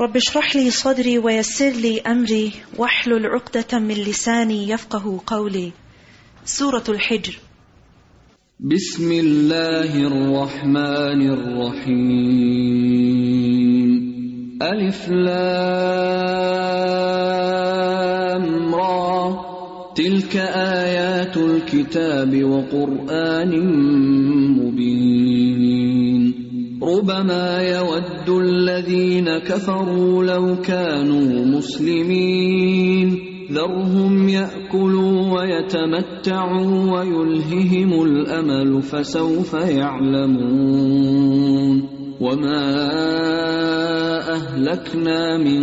رب اشرح لي صدري ويسر لي أمري واحلل عقدة من لساني يفقه قولي. سورة الحجر. بسم الله الرحمن الرحيم. ألف لام را. تلك آيات الكتاب وقرآن مبين. ربما يود الذين كفروا لو كانوا مسلمين. ذرهم يأكلوا ويتمتعوا ويلههم الأمل فسوف يعلمون. وما أهلكنا من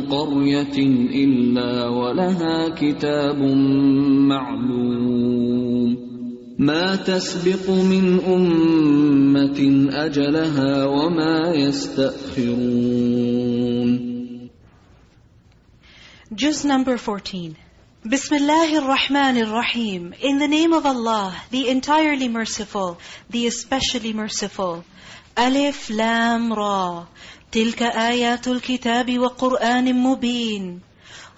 قرية إلا ولها كتاب معلوم. ما تسبق من أمة أجلها وما يستأخرون Juz number 14 Bismillahir Rahmanir Rahim In the name of Allah, the entirely merciful, the especially merciful. Alif Lam Ra تلك آيات الكتاب وقرآن مبين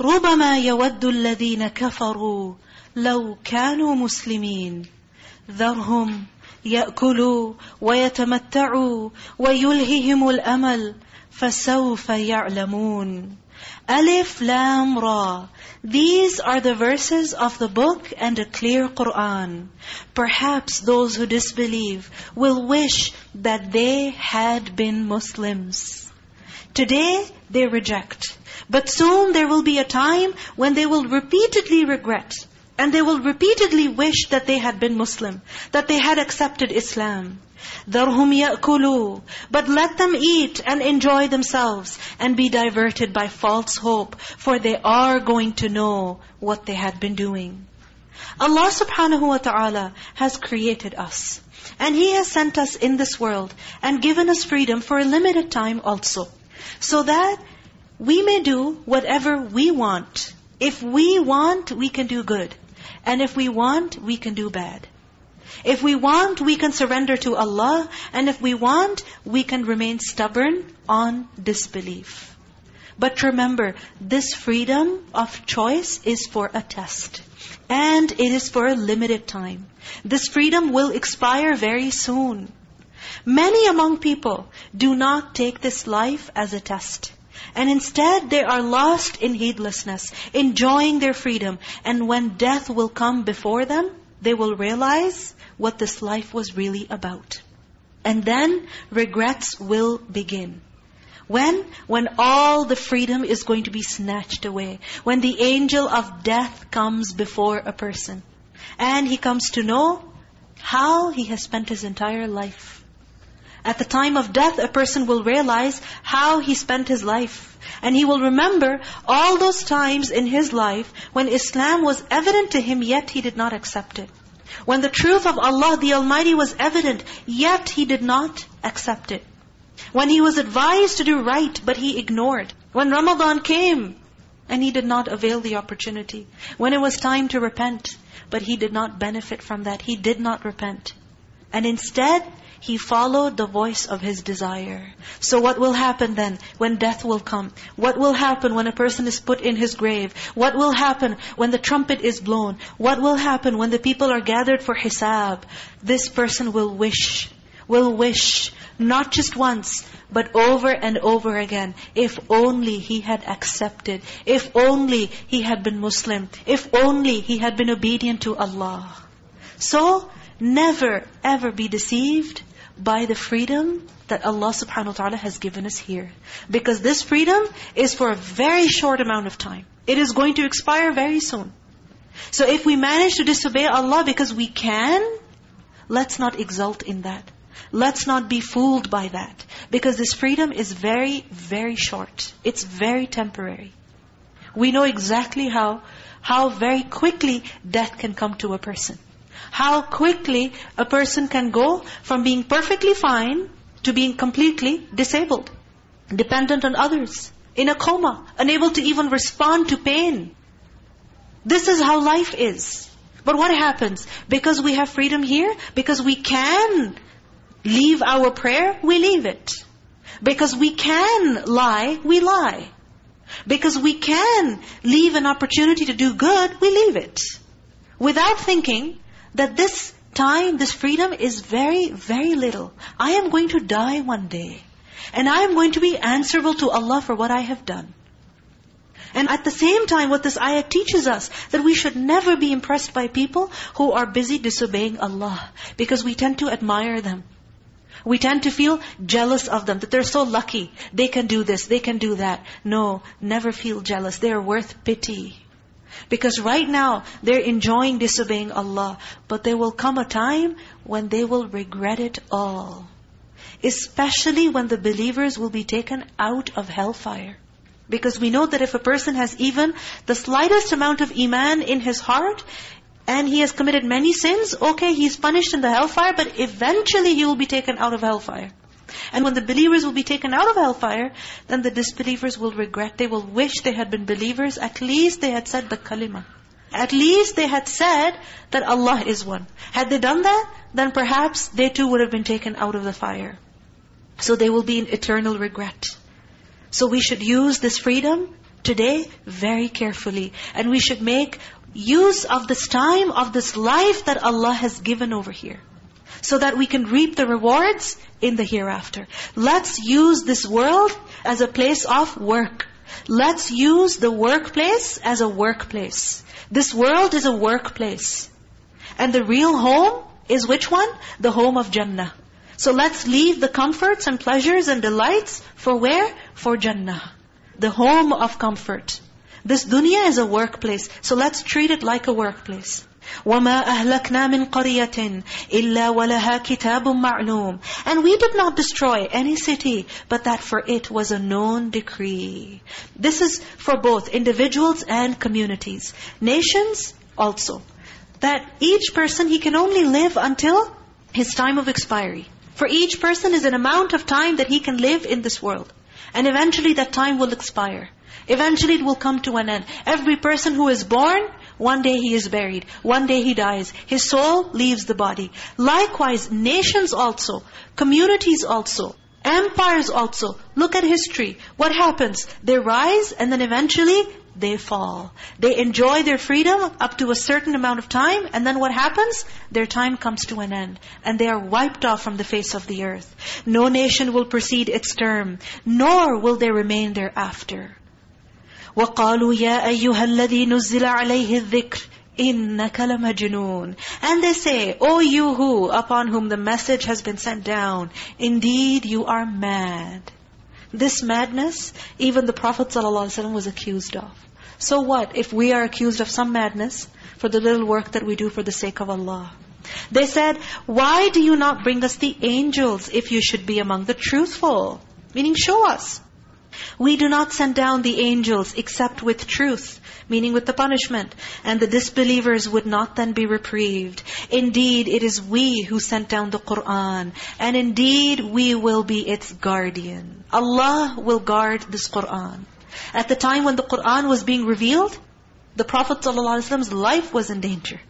ربما يود الذين كفروا لو كانوا مسلمين ذرهم يأكلوا ويتمتعوا ويلههم الأمل فسوف يعلمون Alif Lam Ra. These are the verses of the book and a clear Qur'an. Perhaps those who disbelieve will wish that they had been Muslims. Today, they reject. But soon there will be a time when they will repeatedly regret. And they will repeatedly wish that they had been Muslim. That they had accepted Islam. ذَرْهُمْ يَأْكُلُوا But let them eat and enjoy themselves and be diverted by false hope, for they are going to know what they had been doing. Allah subhanahu wa ta'ala has created us. And He has sent us in this world and given us freedom for a limited time also. So that we may do whatever we want. If we want, we can do good. And if we want, we can do bad. If we want, we can surrender to Allah. And if we want, we can remain stubborn on disbelief. But remember, this freedom of choice is for a test. And it is for a limited time. This freedom will expire very soon. Many among people do not take this life as a test. And instead they are lost in heedlessness, enjoying their freedom. And when death will come before them, they will realize what this life was really about. And then regrets will begin. When? When all the freedom is going to be snatched away. When the angel of death comes before a person. And he comes to know how he has spent his entire life. At the time of death, a person will realize how he spent his life. And he will remember all those times in his life when Islam was evident to him, yet he did not accept it. When the truth of Allah the Almighty was evident, yet he did not accept it. When he was advised to do right, but he ignored. When Ramadan came, and he did not avail the opportunity. When it was time to repent, but he did not benefit from that. He did not repent. And instead, he followed the voice of his desire. So what will happen then when death will come? What will happen when a person is put in his grave? What will happen when the trumpet is blown? What will happen when the people are gathered for hisab? This person will wish, will wish, not just once, but over and over again. If only he had accepted. If only he had been Muslim. If only he had been obedient to Allah. So, never ever be deceived by the freedom that Allah subhanahu wa ta'ala has given us here. Because this freedom is for a very short amount of time. It is going to expire very soon. So if we manage to disobey Allah because we can, let's not exult in that. Let's not be fooled by that. Because this freedom is very, very short. It's very temporary. We know exactly how, how very quickly death can come to a person. How quickly a person can go from being perfectly fine to being completely disabled, dependent on others, in a coma, unable to even respond to pain. This is how life is. But what happens? Because we have freedom here, because we can leave our prayer, we leave it. Because we can lie, we lie. Because we can leave an opportunity to do good, we leave it. Without thinking that this time, this freedom is very, very little. I am going to die one day. And I am going to be answerable to Allah for what I have done. And at the same time, what this ayah teaches us, that we should never be impressed by people who are busy disobeying Allah. Because we tend to admire them. We tend to feel jealous of them, that they're so lucky. They can do this, they can do that. No, never feel jealous. They are worth pity. Because right now, they're enjoying disobeying Allah. But there will come a time when they will regret it all. Especially when the believers will be taken out of hellfire. Because we know that if a person has even the slightest amount of iman in his heart, and he has committed many sins, okay, he's punished in the hellfire, but eventually he will be taken out of hellfire. And when the believers will be taken out of hellfire, then the disbelievers will regret. They will wish they had been believers. At least they had said the kalima. At least they had said that Allah is one. Had they done that, then perhaps they too would have been taken out of the fire. So they will be in eternal regret. So we should use this freedom today very carefully. And we should make use of this time, of this life that Allah has given over here. So that we can reap the rewards in the hereafter. Let's use this world as a place of work. Let's use the workplace as a workplace. This world is a workplace. And the real home is which one? The home of Jannah. So let's leave the comforts and pleasures and delights for where? For Jannah. The home of comfort. This dunya is a workplace. So let's treat it like a workplace. وَمَا أَهْلَكْنَا مِنْ قَرْيَةٍ إِلَّا وَلَهَا كِتَابٌ مَعْلُومٌ And we did not destroy any city, but that for it was a known decree. This is for both individuals and communities. Nations also. That each person, he can only live until his time of expiry. For each person is an amount of time that he can live in this world. And eventually that time will expire. Eventually it will come to an end. Every person who is born, one day he is buried. One day he dies. His soul leaves the body. Likewise, nations also, communities also, empires also. Look at history. What happens? They rise and then eventually they fall. They enjoy their freedom up to a certain amount of time, and then what happens? Their time comes to an end, and they are wiped off from the face of the earth. No nation will precede its term, nor will they remain thereafter. وَقَالُوا يَا أَيُّهَا الَّذِي نُزِّلَ عَلَيْهِ الذِّكْرِ إِنَّكَ لَمَجْنُونَ And they say, O you who, upon whom the message has been sent down, indeed you are mad. This madness, even the Prophet ﷺ was accused of. So what if we are accused of some madness for the little work that we do for the sake of Allah? They said, why do you not bring us the angels if you should be among the truthful? Meaning, show us. We do not send down the angels except with truth, meaning with the punishment. And the disbelievers would not then be reprieved. Indeed, it is we who sent down the Qur'an. And indeed, we will be its guardian. Allah will guard this Qur'an. At the time when the Qur'an was being revealed, the Prophet ﷺ's life was in danger.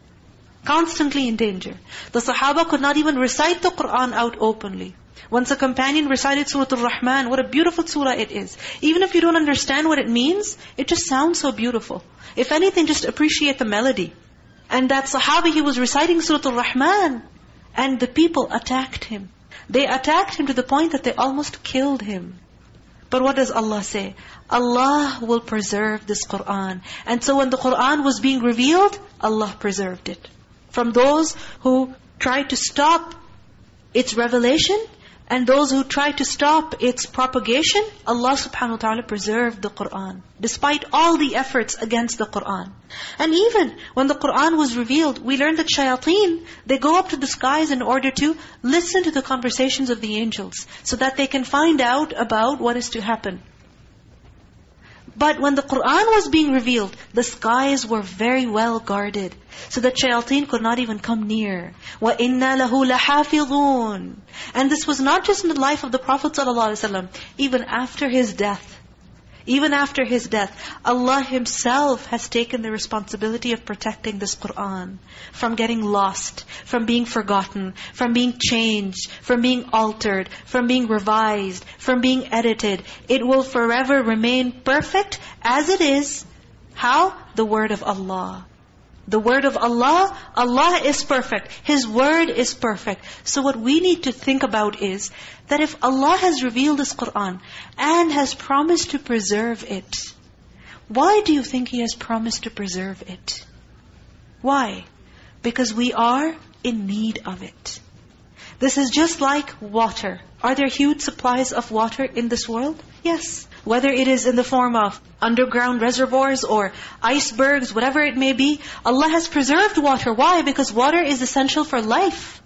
Constantly in danger. The Sahaba could not even recite the Qur'an out openly. Once a companion recited Surah Al-Rahman, what a beautiful surah it is. Even if you don't understand what it means, it just sounds so beautiful. If anything, just appreciate the melody. And that Sahabi, he was reciting Surah Al-Rahman, and the people attacked him. They attacked him to the point that they almost killed him. But what does Allah say? Allah will preserve this Qur'an. And so when the Qur'an was being revealed, Allah preserved it. From those who tried to stop its revelation, and those who try to stop its propagation, Allah subhanahu wa ta'ala preserved the Qur'an. Despite all the efforts against the Qur'an. And even when the Qur'an was revealed, we learned that shayateen, they go up to the skies in order to listen to the conversations of the angels, so that they can find out about what is to happen. But when the Qur'an was being revealed, the skies were very well guarded. So that shayateen could not even come near. وَإِنَّا لَهُ لَحَافِظُونَ And this was not just in the life of the Prophet ﷺ, even after his death. even after his death, Allah Himself has taken the responsibility of protecting this Qur'an from getting lost, from being forgotten, from being changed, from being altered, from being revised, from being edited. It will forever remain perfect as it is. How? The word of Allah. The word of Allah, Allah is perfect. His word is perfect. So what we need to think about is that if Allah has revealed this Qur'an and has promised to preserve it, why do you think He has promised to preserve it? Why? Because we are in need of it. This is just like water. Are there huge supplies of water in this world? Yes. Whether it is in the form of underground reservoirs or icebergs, whatever it may be, Allah has preserved water. Why? Because water is essential for life.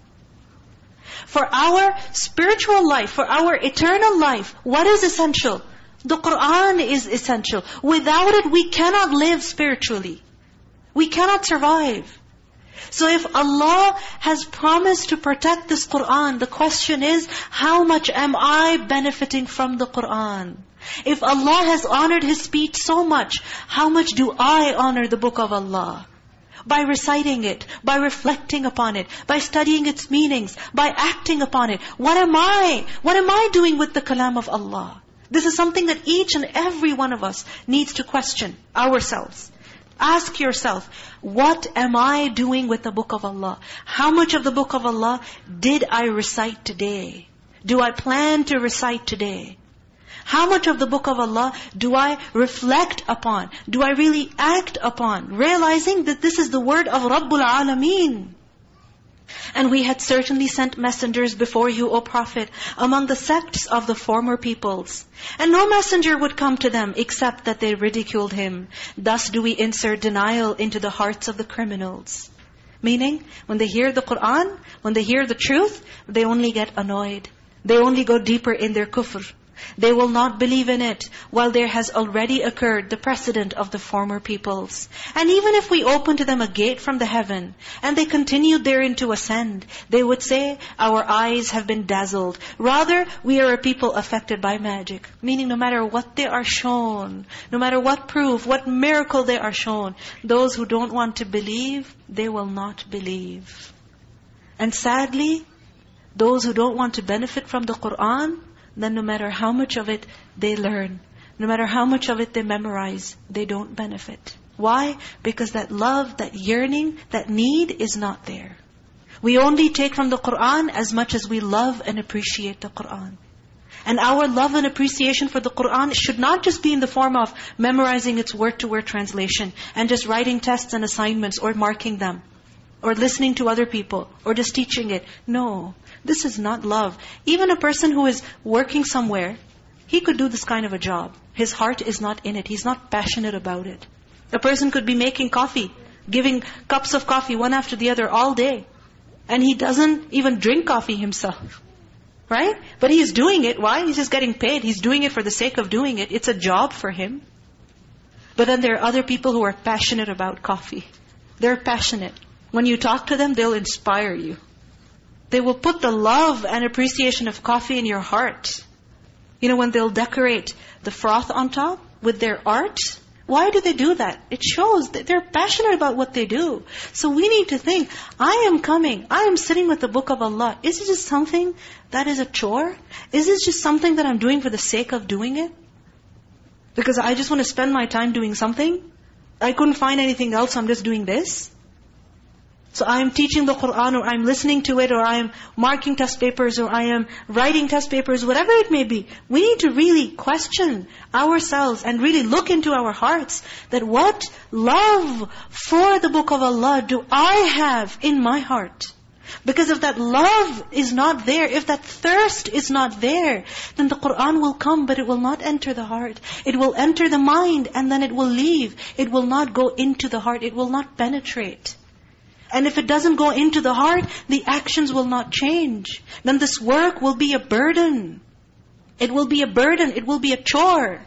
For our spiritual life, for our eternal life, what is essential? The Qur'an is essential. Without it, we cannot live spiritually. We cannot survive. So if Allah has promised to protect this Qur'an, the question is, how much am I benefiting from the Qur'an? If Allah has honored His speech so much, how much do I honor the book of Allah? By reciting it, by reflecting upon it, by studying its meanings, by acting upon it. What am I? What am I doing with the kalam of Allah? This is something that each and every one of us needs to question ourselves. Ask yourself, what am I doing with the book of Allah? How much of the book of Allah did I recite today? Do I plan to recite today? How much of the book of Allah do I reflect upon? Do I really act upon? Realizing that this is the word of Rabbul Alameen. And we had certainly sent messengers before you, O Prophet, among the sects of the former peoples. And no messenger would come to them except that they ridiculed him. Thus do we insert denial into the hearts of the criminals. Meaning, when they hear the Qur'an, when they hear the truth, they only get annoyed. They only go deeper in their kufr. They will not believe in it while there has already occurred the precedent of the former peoples. And even if we open to them a gate from the heaven, and they continued therein to ascend, they would say, our eyes have been dazzled. Rather, we are a people affected by magic. Meaning no matter what they are shown, no matter what proof, what miracle they are shown, those who don't want to believe, they will not believe. And sadly, those who don't want to benefit from the Qur'an, then no matter how much of it they learn, no matter how much of it they memorize, they don't benefit. Why? Because that love, that yearning, that need is not there. We only take from the Qur'an as much as we love and appreciate the Qur'an. And our love and appreciation for the Qur'an should not just be in the form of memorizing its word-to-word translation and just writing tests and assignments or marking them or listening to other people or just teaching it. No. This is not love. Even a person who is working somewhere, he could do this kind of a job. His heart is not in it. He's not passionate about it. A person could be making coffee, giving cups of coffee one after the other all day. And he doesn't even drink coffee himself. Right? But he's doing it. Why? He's just getting paid. He's doing it for the sake of doing it. It's a job for him. But then there are other people who are passionate about coffee. They're passionate. When you talk to them, they'll inspire you. They will put the love and appreciation of coffee in your heart. You know, when they'll decorate the froth on top with their art, why do they do that? It shows that they're passionate about what they do. So we need to think, I am coming, I am sitting with the book of Allah. Is it just something that is a chore? Is it just something that I'm doing for the sake of doing it? Because I just want to spend my time doing something? I couldn't find anything else, I'm just doing this? So I am teaching the Qur'an or I'm listening to it or I am marking test papers or I am writing test papers, whatever it may be. We need to really question ourselves and really look into our hearts that what love for the book of Allah do I have in my heart? Because if that love is not there, if that thirst is not there, then the Qur'an will come, but it will not enter the heart. It will enter the mind, and then it will leave. It will not go into the heart. It will not penetrate. And if it doesn't go into the heart, the actions will not change. Then this work will be a burden. It will be a burden. It will be a chore.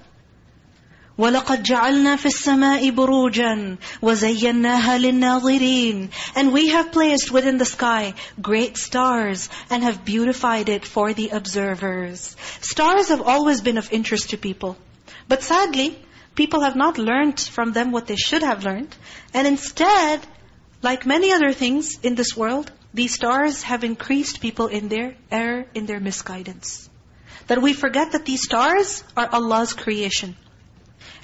وَلَقَدْ جَعَلْنَا فِي السَّمَاءِ بُرُوجًا وَزَيَّنَّاهَا لِلنَّاظِرِينَ And we have placed within the sky great stars and have beautified it for the observers. Stars have always been of interest to people. But sadly, people have not learned from them what they should have learned. And instead, like many other things in this world, these stars have increased people in their error, in their misguidance. That we forget that these stars are Allah's creation.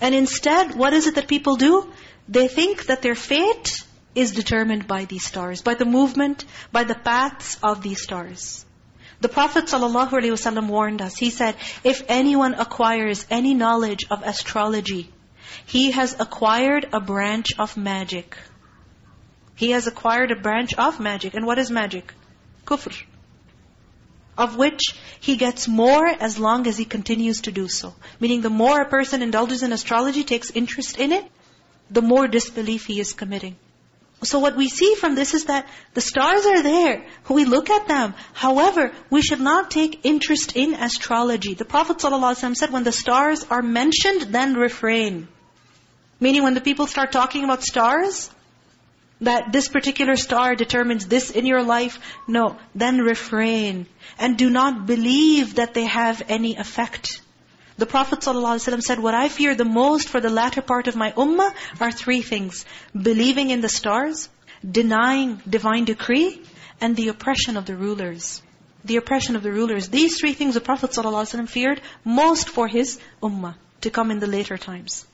And instead, what is it that people do? They think that their fate is determined by these stars, by the movement, by the paths of these stars. The Prophet ﷺ warned us. He said, if anyone acquires any knowledge of astrology, he has acquired a branch of magic. He has acquired a branch of magic. And what is magic? Kufr of which he gets more as long as he continues to do so. Meaning the more a person indulges in astrology, takes interest in it, the more disbelief he is committing. So what we see from this is that the stars are there. We look at them. However, we should not take interest in astrology. The Prophet ﷺ said, when the stars are mentioned, then refrain. Meaning when the people start talking about stars, that this particular star determines this in your life. No, then refrain. And do not believe that they have any effect. The Prophet ﷺ said, what I fear the most for the latter part of my ummah are three things. Believing in the stars, denying divine decree, and the oppression of the rulers. The oppression of the rulers. These three things the Prophet ﷺ feared most for his ummah to come in the later times.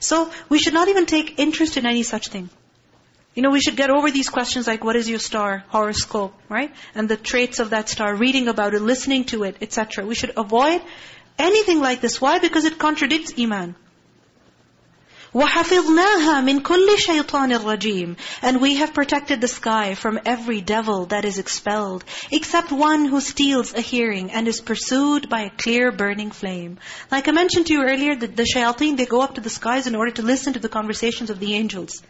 So we should not even take interest in any such thing. You know, we should get over these questions like, what is your star, horoscope, right? And the traits of that star, reading about it, listening to it, etc. We should avoid anything like this. Why? Because it contradicts iman. وَحَفِظْنَاهَا مِنْ كُلِّ شَيْطَانٍ رَجِيمٍ And we have protected the sky from every devil that is expelled, except one who steals a hearing and is pursued by a clear burning flame. Like I mentioned to you earlier, the, the shayateen, they go up to the skies in order to listen to the conversations of the angels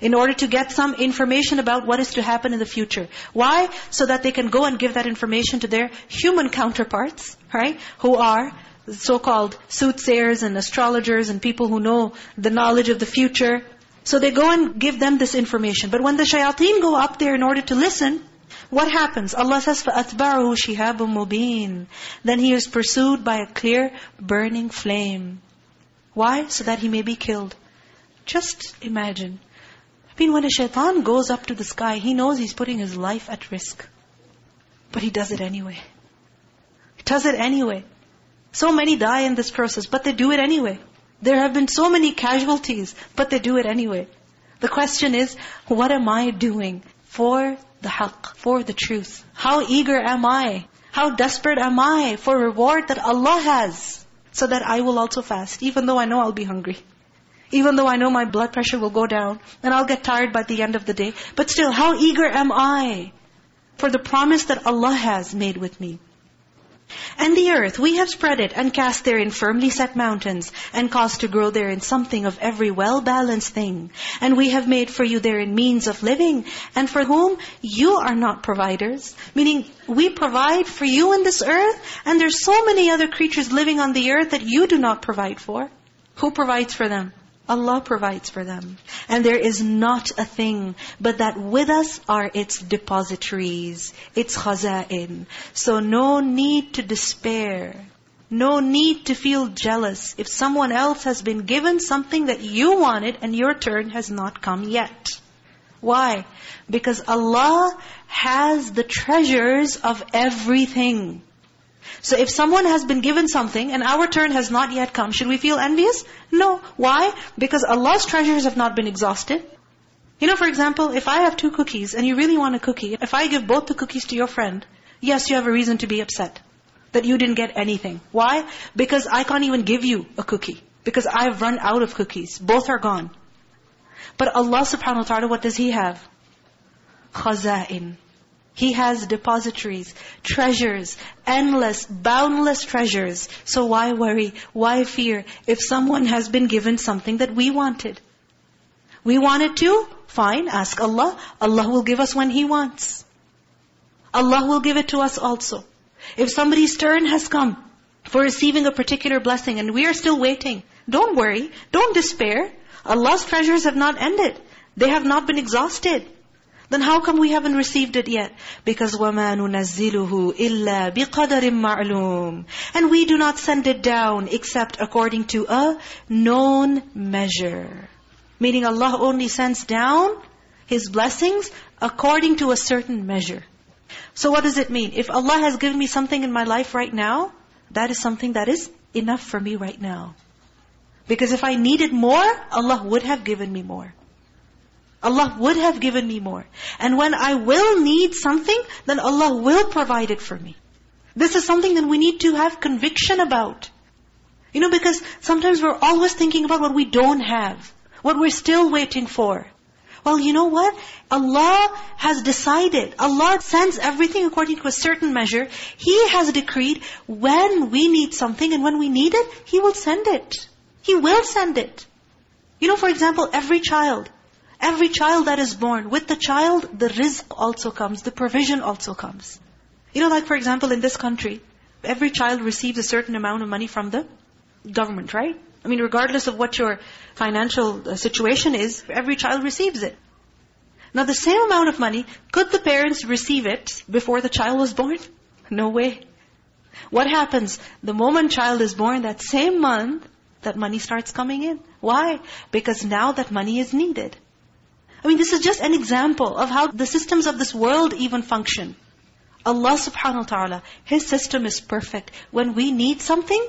in order to get some information about what is to happen in the future. Why? So that they can go and give that information to their human counterparts, right? Who are so-called soothsayers and astrologers and people who know the knowledge of the future. So they go and give them this information. But when the shayateen go up there in order to listen, what happens? Allah says, فَأَتْبَعُهُ شِهَابٌ مُبِينٌ Then he is pursued by a clear, burning flame. Why? So that he may be killed. Just imagine mean, when a shaitan goes up to the sky, he knows he's putting his life at risk. But he does it anyway. He does it anyway. So many die in this process, but they do it anyway. There have been so many casualties, but they do it anyway. The question is, what am I doing for the haqq, for the truth? How eager am I? How desperate am I for reward that Allah has? So that I will also fast, even though I know I'll be hungry. Even though I know my blood pressure will go down and I'll get tired by the end of the day. But still, how eager am I for the promise that Allah has made with me? And the earth, we have spread it and cast therein firmly set mountains and caused to grow therein something of every well-balanced thing. And we have made for you therein means of living and for whom you are not providers. Meaning, we provide for you in this earth and there's so many other creatures living on the earth that you do not provide for. Who provides for them? Allah provides for them. And there is not a thing, but that with us are its depositories, its khaza'in. So no need to despair. No need to feel jealous if someone else has been given something that you wanted and your turn has not come yet. Why? Because Allah has the treasures of everything. So if someone has been given something and our turn has not yet come, should we feel envious? No. Why? Because Allah's treasures have not been exhausted. You know, for example, if I have two cookies and you really want a cookie, if I give both the cookies to your friend, yes, you have a reason to be upset that you didn't get anything. Why? Because I can't even give you a cookie. Because I've run out of cookies. Both are gone. But Allah subhanahu wa ta'ala, what does He have? Khaza'in. He has depositories, treasures, endless, boundless treasures. So why worry? Why fear if someone has been given something that we wanted? We wanted to? Fine, ask Allah. Allah will give us when He wants. Allah will give it to us also. If somebody's turn has come for receiving a particular blessing and we are still waiting, don't worry, don't despair. Allah's treasures have not ended. They have not been exhausted. Then how come we haven't received it yet? Because وَمَا نُنَزِّلُهُ إِلَّا بِقَدَرٍ مَعْلُومٍ And we do not send it down except according to a known measure. Meaning Allah only sends down His blessings according to a certain measure. So what does it mean? If Allah has given me something in my life right now, that is something that is enough for me right now. Because if I needed more, Allah would have given me more. Allah would have given me more. And when I will need something, then Allah will provide it for me. This is something that we need to have conviction about. You know, because sometimes we're always thinking about what we don't have, what we're still waiting for. Well, you know what? Allah has decided. Allah sends everything according to a certain measure. He has decreed when we need something and when we need it, He will send it. He will send it. You know, for example, every child, Every child that is born, with the child, the rizq also comes, the provision also comes. You know, like for example, in this country, every child receives a certain amount of money from the government, right? I mean, regardless of what your financial uh, situation is, every child receives it. Now, the same amount of money, could the parents receive it before the child was born? No way. What happens? The moment child is born, that same month, that money starts coming in. Why? Because now that money is needed. I mean, this is just an example of how the systems of this world even function. Allah subhanahu wa ta'ala, His system is perfect. When we need something,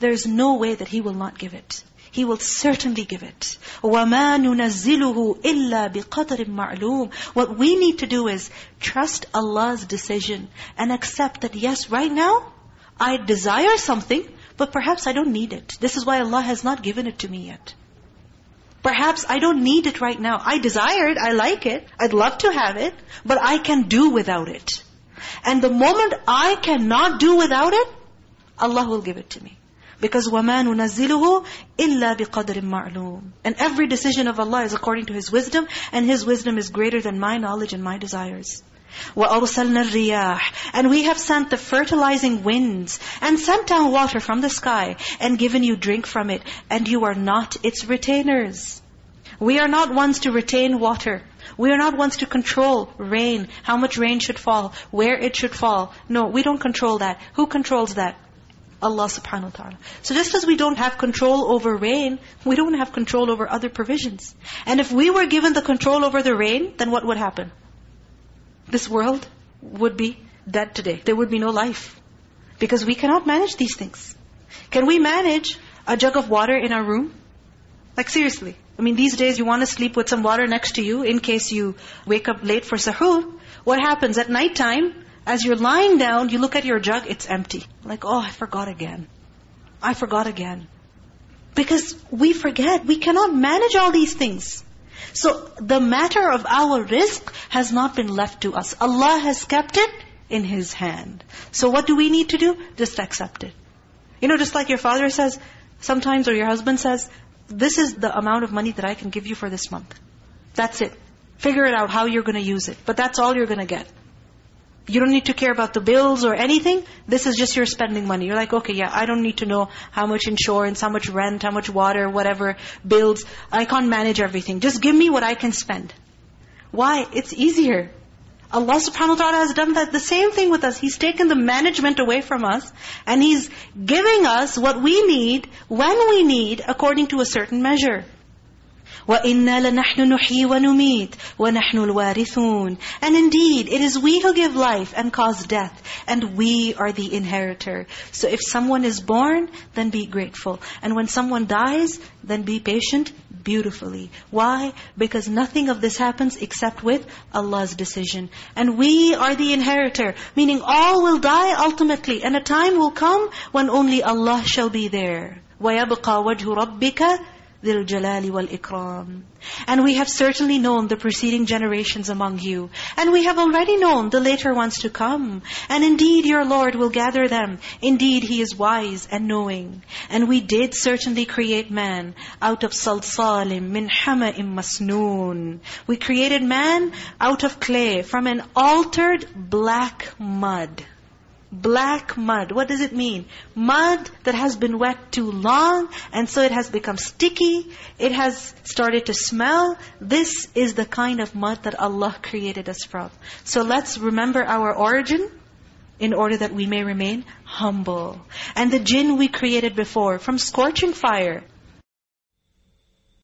there is no way that He will not give it. He will certainly give it. وَمَا نُنَزِّلُهُ إِلَّا بِقَدْرٍ مَعْلُومٍ What we need to do is trust Allah's decision and accept that yes, right now, I desire something, but perhaps I don't need it. This is why Allah has not given it to me yet. Perhaps I don't need it right now. I desire it, I like it, I'd love to have it, but I can do without it. And the moment I cannot do without it, Allah will give it to me. Because وَمَا نُنَزِّلُهُ إِلَّا بِقَدْرٍ مَعْلُومٍ And every decision of Allah is according to His wisdom, and His wisdom is greater than my knowledge and my desires. وَأَرْسَلْنَا الرِّيَاحِ And we have sent the fertilizing winds, and sent down water from the sky, and given you drink from it, and you are not its retainers. We are not ones to retain water. We are not ones to control rain, how much rain should fall, where it should fall. No, we don't control that. Who controls that? Allah subhanahu wa ta'ala. So just as we don't have control over rain, we don't have control over other provisions. And if we were given the control over the rain, then what would happen? This world would be dead today. There would be no life. Because we cannot manage these things. Can we manage a jug of water in our room? Like seriously. I mean, these days you want to sleep with some water next to you in case you wake up late for sahur. What happens at night time, as you're lying down, you look at your jug, it's empty. Like, oh, I forgot again. I forgot again. Because we forget. We cannot manage all these things. So the matter of our rizq has not been left to us. Allah has kept it in His hand. So what do we need to do? Just accept it. You know, just like your father says sometimes, or your husband says, this is the amount of money that I can give you for this month. That's it. Figure it out how you're going to use it. But that's all you're going to get. You don't need to care about the bills or anything. This is just your spending money. You're like, okay, yeah, I don't need to know how much insurance, how much rent, how much water, whatever, bills. I can't manage everything. Just give me what I can spend. Why? It's easier. Allah subhanahu wa ta'ala has done that the same thing with us. He's taken the management away from us and He's giving us what we need, when we need, according to a certain measure. وَإِنَّا لَنَحْنُ نُحْيِي وَنُمِيتُ وَنَحْنُ الْوَارِثُونَ And indeed, it is we who give life and cause death, and we are the inheritor. So if someone is born, then be grateful. And when someone dies, then be patient beautifully. Why? Because nothing of this happens except with Allah's decision. And we are the inheritor, meaning all will die ultimately, and a time will come when only Allah shall be there. وَيَبْقَى وَجْهُ رَبِّكَ ذِي الْجَلَالِ وَالْإِكْرَامِ And we have certainly known the preceding generations among you. And we have already known the later ones to come. And indeed your Lord will gather them. Indeed He is wise and knowing. And we did certainly create man out of salsalim min hama'im masnoon. We created man out of clay from an altered black mud. Black mud. What does it mean? Mud that has been wet too long and so it has become sticky. It has started to smell. This is the kind of mud that Allah created us from. So let's remember our origin in order that we may remain humble. And the jinn we created before from scorching fire.